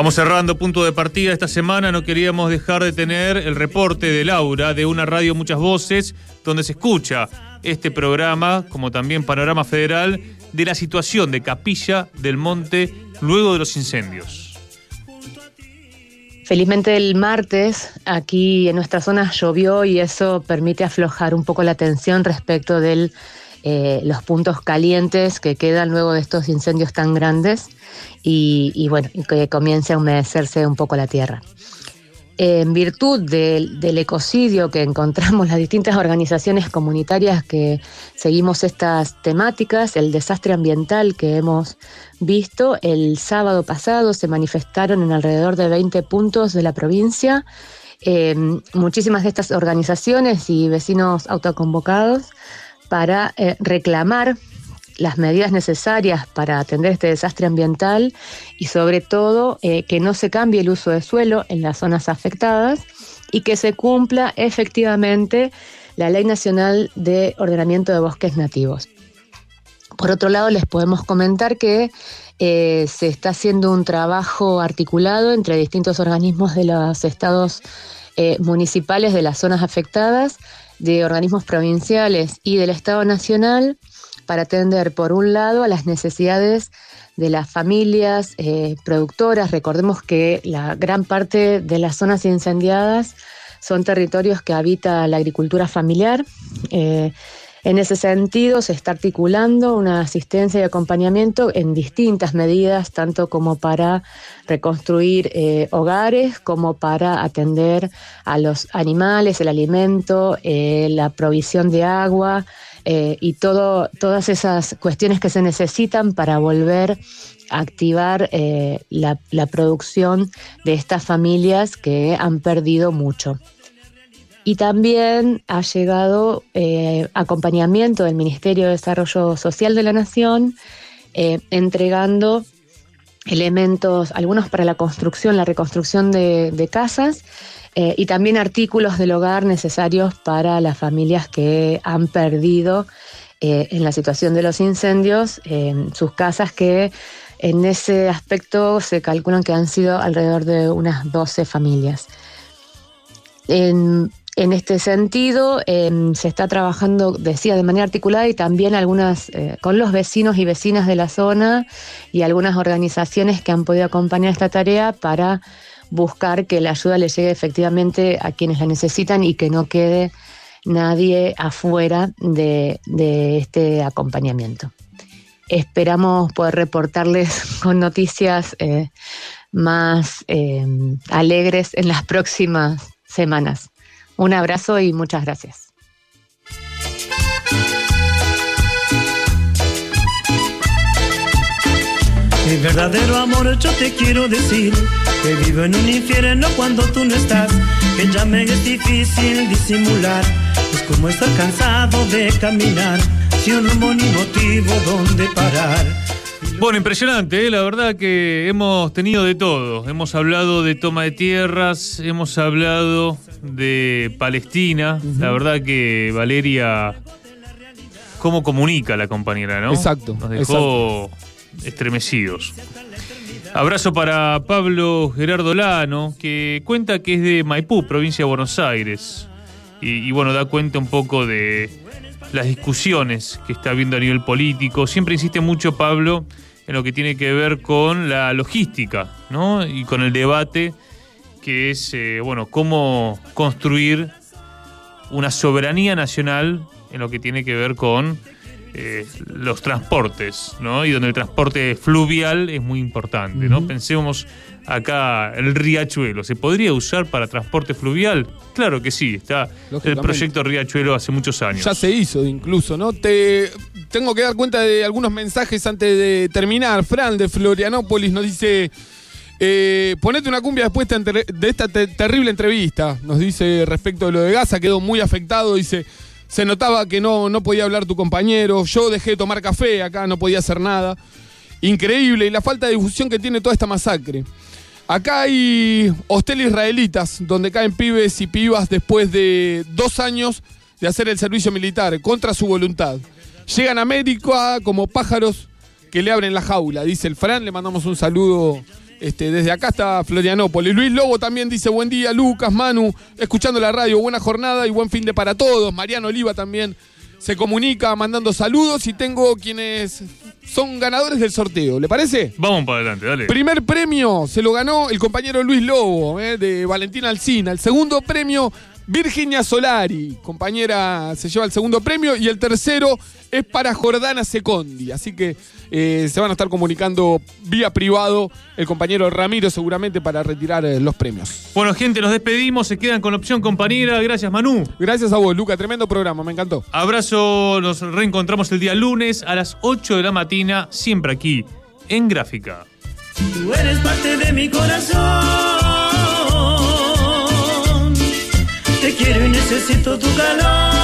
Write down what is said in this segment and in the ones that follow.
Vamos cerrando punto de partida esta semana. No queríamos dejar de tener el reporte de Laura de una radio Muchas Voces, donde se escucha este programa, como también Panorama Federal, de la situación de Capilla del Monte luego de los incendios. Felizmente el martes aquí en nuestra zona llovió y eso permite aflojar un poco la tensión respecto de eh, los puntos calientes que quedan luego de estos incendios tan grandes y, bueno, que comience a humedecerse un poco la tierra. En virtud del, ecocidio que encontramos las distintas organizaciones comunitarias que seguimos estas temáticas, el desastre ambiental que hemos visto, el sábado pasado se manifestaron en alrededor de 20 puntos de la provincia. Eh, muchísimas de estas organizaciones y vecinos autoconvocados para eh, reclamar las medidas necesarias para atender este desastre ambiental y sobre todo eh, que no se cambie el uso de suelo en las zonas afectadas y que se cumpla efectivamente la Ley Nacional de Ordenamiento de Bosques Nativos. Por otro lado, les podemos comentar que eh, se está haciendo un trabajo articulado entre distintos organismos de los estados municipales de las zonas afectadas, de organismos provinciales y del Estado Nacional para atender, por un lado, a las necesidades de las familias eh, productoras. Recordemos que la gran parte de las zonas incendiadas son territorios que habita la agricultura familiar. Eh, en ese sentido, se está articulando una asistencia y acompañamiento en distintas medidas, tanto como para reconstruir eh, hogares, como para atender a los animales, el alimento, la provisión de agua, eh, y todo, todas esas cuestiones que se necesitan para volver a activar eh, la, producción de estas familias que han perdido mucho. Y también ha llegado eh, acompañamiento del Ministerio de Desarrollo Social de la Nación, entregando elementos, algunos para la construcción, la reconstrucción de casas, eh, y también artículos del hogar necesarios para las familias que han perdido eh, en la situación de los incendios sus casas que en ese aspecto se calculan que han sido alrededor de unas 12 familias. En, este sentido, em, se está trabajando, decía, de manera articulada y también algunas eh, con los vecinos y vecinas de la zona y algunas organizaciones que han podido acompañar esta tarea para buscar que la ayuda le llegue efectivamente a quienes la necesitan y que no quede nadie afuera de, este acompañamiento. Esperamos poder reportarles con noticias eh, más eh, alegres en las próximas semanas. Un abrazo y muchas gracias. Mi verdadero amor yo te quiero decir que vivo en un infierno cuando tú no estás, que ya me es difícil disimular, es como estar cansado de caminar, sin rumbo ni motivo donde parar. Bueno, impresionante, ¿eh? la verdad que hemos tenido de todo. Hemos hablado de toma de tierras, hemos hablado de Palestina. La verdad que Valeria, cómo comunica la compañera, ¿no? Exacto. Nos dejó estremecidos. Abrazo para Pablo Gerardo Lano, que cuenta que es de Maipú, provincia de Buenos Aires. Y, bueno, da cuenta un poco de las discusiones que está habiendo a nivel político. Siempre insiste mucho Pablo en lo que tiene que ver con la logística, ¿no? Y con el debate que es, eh, bueno, cómo construir una soberanía nacional en lo que tiene que ver con eh, los transportes, ¿no? Y donde el transporte fluvial es muy importante, ¿no? Pensemos acá el riachuelo, ¿se podría usar para transporte fluvial? Claro que sí, está el proyecto Riachuelo hace muchos años. Ya se hizo incluso, ¿no? Te tengo que dar cuenta de algunos mensajes antes de terminar. Fran de Florianópolis nos dice eh, ponete una cumbia después de esta terrible entrevista. Nos dice respecto de lo de Gaza, quedó muy afectado, dice se notaba que no, no podía hablar tu compañero, yo dejé de tomar café acá, no podía hacer nada. Increíble, y la falta de difusión que tiene toda esta masacre. Acá hay hostel israelitas, donde caen pibes y pibas después de dos años de hacer el servicio militar, contra su voluntad. Llegan a América como pájaros que le abren la jaula, dice el Fran, le mandamos un saludo Este, desde acá está Florianópolis. Luis Lobo también dice buen día, Lucas, Manu, escuchando la radio, buena jornada y buen fin de para todos. Mariano Oliva también se comunica mandando saludos y tengo quienes son ganadores del sorteo. ¿Le parece? Vamos para adelante, dale. Primer premio se lo ganó el compañero Luis Lobo, eh, de Valentina Alcina. El segundo premio, Virginia Solari, compañera, se lleva el segundo premio. Y el tercero es para Jordana Secondi. Así que eh, se van a estar comunicando vía privado el compañero Ramiro seguramente para retirar eh, los premios. Bueno, gente, nos despedimos. Se quedan con la opción compañera. Gracias, Manu. Gracias a vos, Luca. Tremendo programa, me encantó. Abrazo. Nos reencontramos el día lunes a las 8 de la mañana, siempre aquí, en Gráfica. Tú eres parte de mi corazón. Te quiero y necesito tu calor.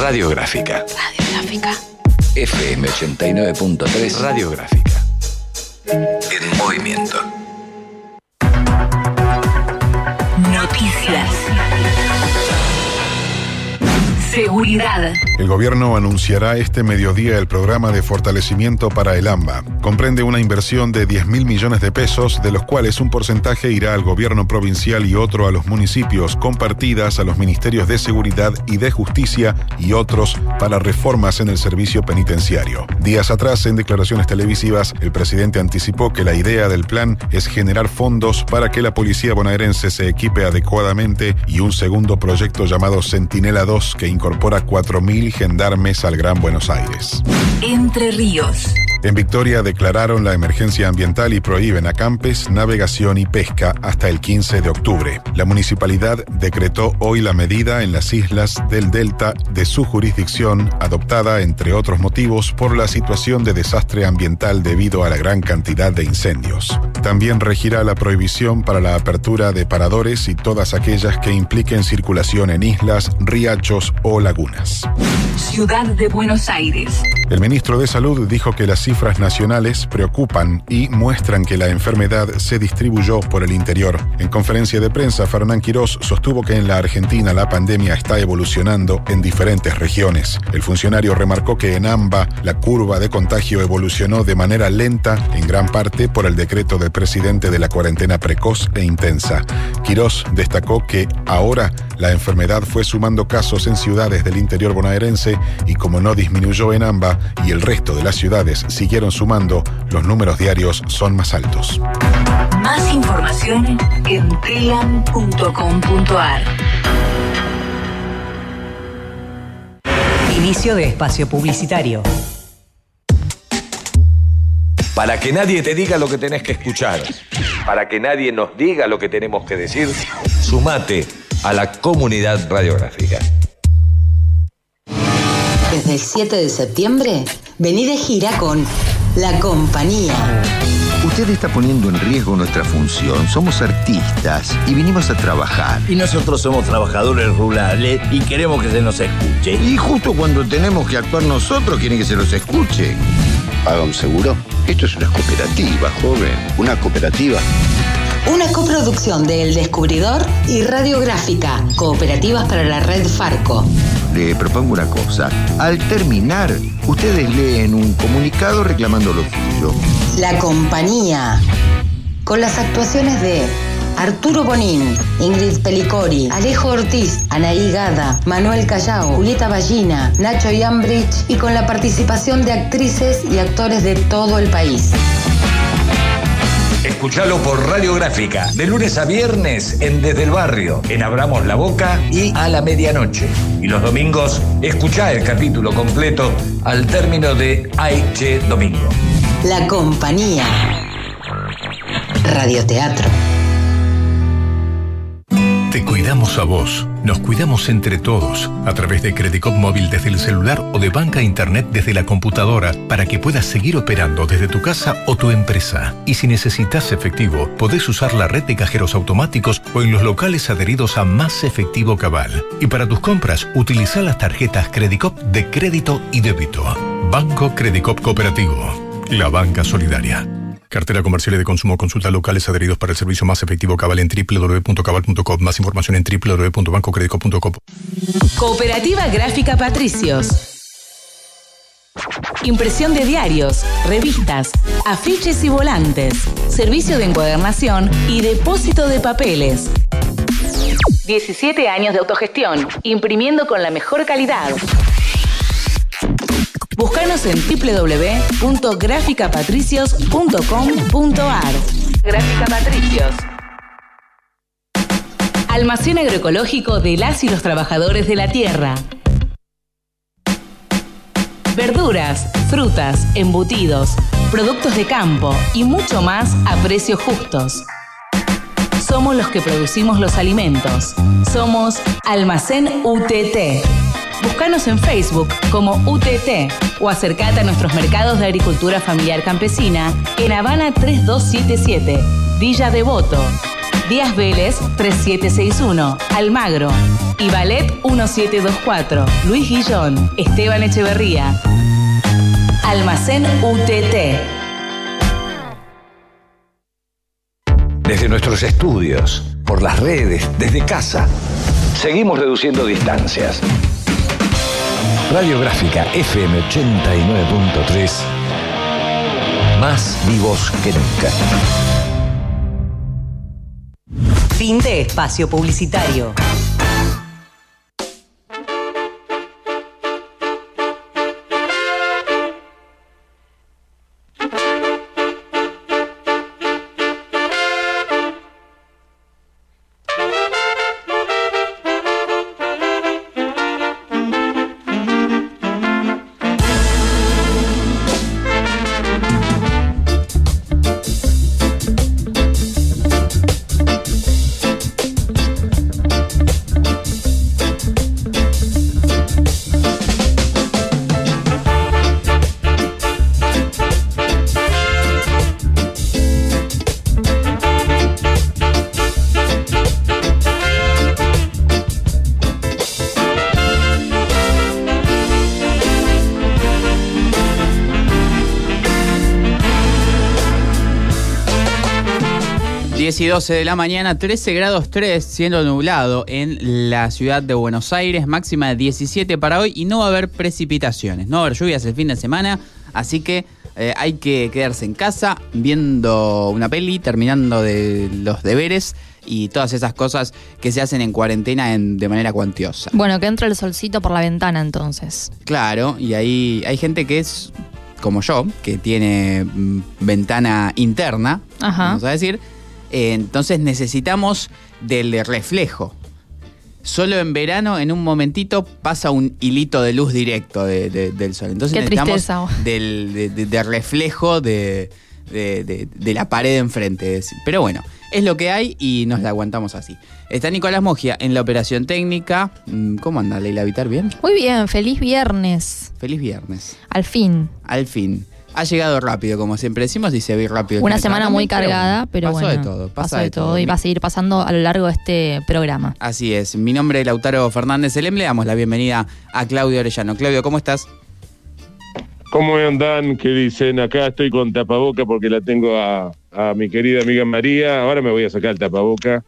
Radiográfica. Radiográfica. FM 89.3 Radiográfica. En movimiento. El gobierno anunciará este mediodía el programa de fortalecimiento para el AMBA. Comprende una inversión de 10 mil millones de pesos, de los cuales un porcentaje irá al gobierno provincial y otro a los municipios, compartidas a los ministerios de Seguridad y de Justicia y otros para reformas en el servicio penitenciario. Días atrás, en declaraciones televisivas, el presidente anticipó que la idea del plan es generar fondos para que la policía bonaerense se equipe adecuadamente y un segundo proyecto llamado Centinela 2 que incorpora 4.000 gendarmes al Gran Buenos Aires. Entre Ríos. En Victoria declararon la emergencia ambiental y prohíben acampes, navegación y pesca hasta el 15 de octubre. La municipalidad decretó hoy la medida en las islas del delta de su jurisdicción, adoptada, entre otros motivos, por la situación de desastre ambiental debido a la gran cantidad de incendios. También regirá la prohibición para la apertura de paradores y todas aquellas que impliquen circulación en islas, riachos o lagunas. Ciudad de Buenos Aires. El ministro de Salud dijo que las cifras nacionales preocupan y muestran que la enfermedad se distribuyó por el interior. En conferencia de prensa, Fernán Quirós sostuvo que en la Argentina la pandemia está evolucionando en diferentes regiones. El funcionario remarcó que en AMBA la curva de contagio evolucionó de manera lenta, en gran parte por el decreto del presidente de la cuarentena precoz e intensa. Quirós destacó que ahora la enfermedad fue sumando casos en ciudades del interior bonaerense y como no disminuyó en AMBA y el resto de las ciudades siguieron sumando, los números diarios son más altos. Más información en telam.com.ar. Inicio de espacio publicitario. Para que nadie te diga lo que tenés que escuchar, para que nadie nos diga lo que tenemos que decir, sumate a la comunidad radiográfica. Desde el 7 de septiembre, vení de gira con La Compañía. Usted está poniendo en riesgo nuestra función. Somos artistas y vinimos a trabajar. Y nosotros somos trabajadores rurales y queremos que se nos escuche. Y justo cuando tenemos que actuar nosotros, quieren que se los escuche. ¿Paga un seguro? Esto es una cooperativa, joven. Una cooperativa. Una coproducción de El Descubridor y Radiográfica, cooperativas para la red Farco. Le propongo una cosa. Al terminar, ustedes leen un comunicado reclamando lo suyo. La Compañía. Con las actuaciones de Arturo Bonín, Ingrid Pelicori, Alejo Ortiz, Anaí Gada, Manuel Callao, Julieta Ballina, Nacho Yambridge y con la participación de actrices y actores de todo el país. Escuchalo por Radiográfica, de lunes a viernes en Desde el Barrio, en Abramos la Boca y a la medianoche. Y los domingos, escuchá el capítulo completo al término de Aiche Domingo. La Compañía. Radioteatro. Te cuidamos a vos. Nos cuidamos entre todos a través de Credicop móvil desde el celular o de banca internet desde la computadora para que puedas seguir operando desde tu casa o tu empresa. Y si necesitas efectivo, podés usar la red de cajeros automáticos o en los locales adheridos a Más Efectivo Cabal. Y para tus compras, utiliza las tarjetas Credicop de crédito y débito. Banco Credicop Cooperativo. La banca solidaria. Cartera comercial y de consumo. Consulta locales adheridos para el servicio más efectivo Cabal en www.cabal.com. Más información en www.bancocredico.com. Cooperativa Gráfica Patricios. Impresión de diarios, revistas, afiches y volantes. Servicio de encuadernación y depósito de papeles. 17 años de autogestión, imprimiendo con la mejor calidad. Búscanos en www.graficapatricios.com.ar. Gráfica Patricios. Almacén agroecológico de las y los trabajadores de la tierra. Verduras, frutas, embutidos, productos de campo y mucho más a precios justos. Somos los que producimos los alimentos. Somos Almacén UTT. Búscanos en Facebook como UTT o acercate a nuestros mercados de agricultura familiar campesina en Habana 3277, Villa Devoto, Díaz Vélez 3761, Almagro y Ballet 1724, Luis Guillón, Esteban Echeverría. Almacén UTT. Desde nuestros estudios, por las redes, desde casa, seguimos reduciendo distancias. Radiográfica FM 89.3, más vivos que nunca. Fin de espacio publicitario. Y 12 de la mañana, 13 grados 3, siendo nublado en la ciudad de Buenos Aires, máxima de 17 para hoy y no va a haber precipitaciones, no va a haber lluvias el fin de semana, así que eh, hay que quedarse en casa viendo una peli, terminando de los deberes y todas esas cosas que se hacen en cuarentena en- de manera cuantiosa. Bueno, que entra el solcito por la ventana entonces. Claro, y ahí hay gente que es como yo, que tiene mm, ventana interna, Ajá. vamos a decir. Eh, entonces necesitamos del reflejo. Solo en verano, en un momentito, pasa un hilito de luz directo de- de- del sol. Entonces Qué necesitamos del de, reflejo de, la pared de enfrente. Pero bueno, es lo que hay y nos la aguantamos así. Está Nicolás Mogia en la operación técnica. Mm, ¿Cómo anda Leila Vitar? ¿Bien? Muy bien, feliz viernes. Feliz viernes. Al fin. Al fin. Ha llegado rápido, como siempre decimos, y se ve rápido. Una semana muy cargada, bueno, pero pasó bueno. de todo, pasa pasó de todo y va a seguir pasando a lo largo de este programa. Así es. Mi nombre es Lautaro Fernández Elem. Le damos la bienvenida a Claudio Orellano. Claudio, ¿cómo estás? ¿Cómo andan? ¿Qué dicen? Acá estoy con tapaboca porque la tengo a, a mi querida amiga María. Ahora me voy a sacar el tapaboca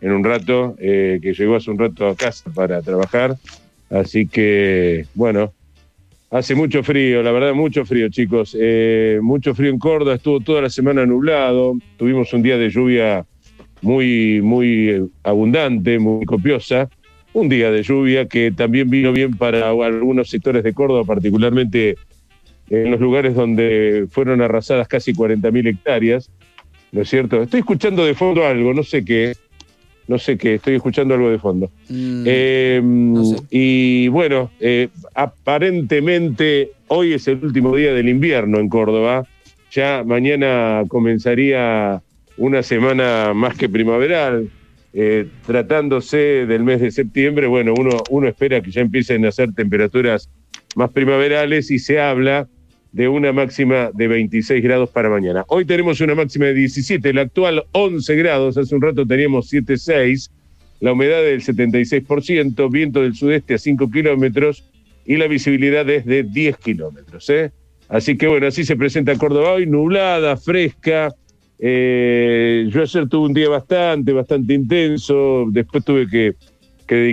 en un rato, eh, que llegó hace un rato a casa para trabajar. Así que, bueno, hace mucho frío, la verdad, mucho frío, chicos. Eh, mucho frío en Córdoba, estuvo toda la semana nublado. Tuvimos un día de lluvia muy, muy eh, abundante, muy copiosa. Un día de lluvia que también vino bien para algunos sectores de Córdoba, particularmente en los lugares donde fueron arrasadas casi 40.000 hectáreas, ¿no es cierto? Estoy escuchando de fondo algo, no sé qué, no sé qué, estoy escuchando algo de fondo. Eh, Y bueno, eh, aparentemente hoy es el último día del invierno en Córdoba, ya mañana comenzaría una semana más que primaveral, eh, tratándose del mes de septiembre, bueno, uno, uno espera que ya empiecen a hacer temperaturas más primaverales y se habla de una máxima de 26 grados para mañana. Hoy tenemos una máxima de 17, la actual 11 grados, hace un rato teníamos 7,6, la humedad del 76%, viento del sudeste a 5 kilómetros y la visibilidad es de 10 kilómetros. ¿eh? Así que bueno, así se presenta Córdoba hoy, nublada, fresca. Eh, yo ayer tuve un día bastante, bastante intenso, después tuve que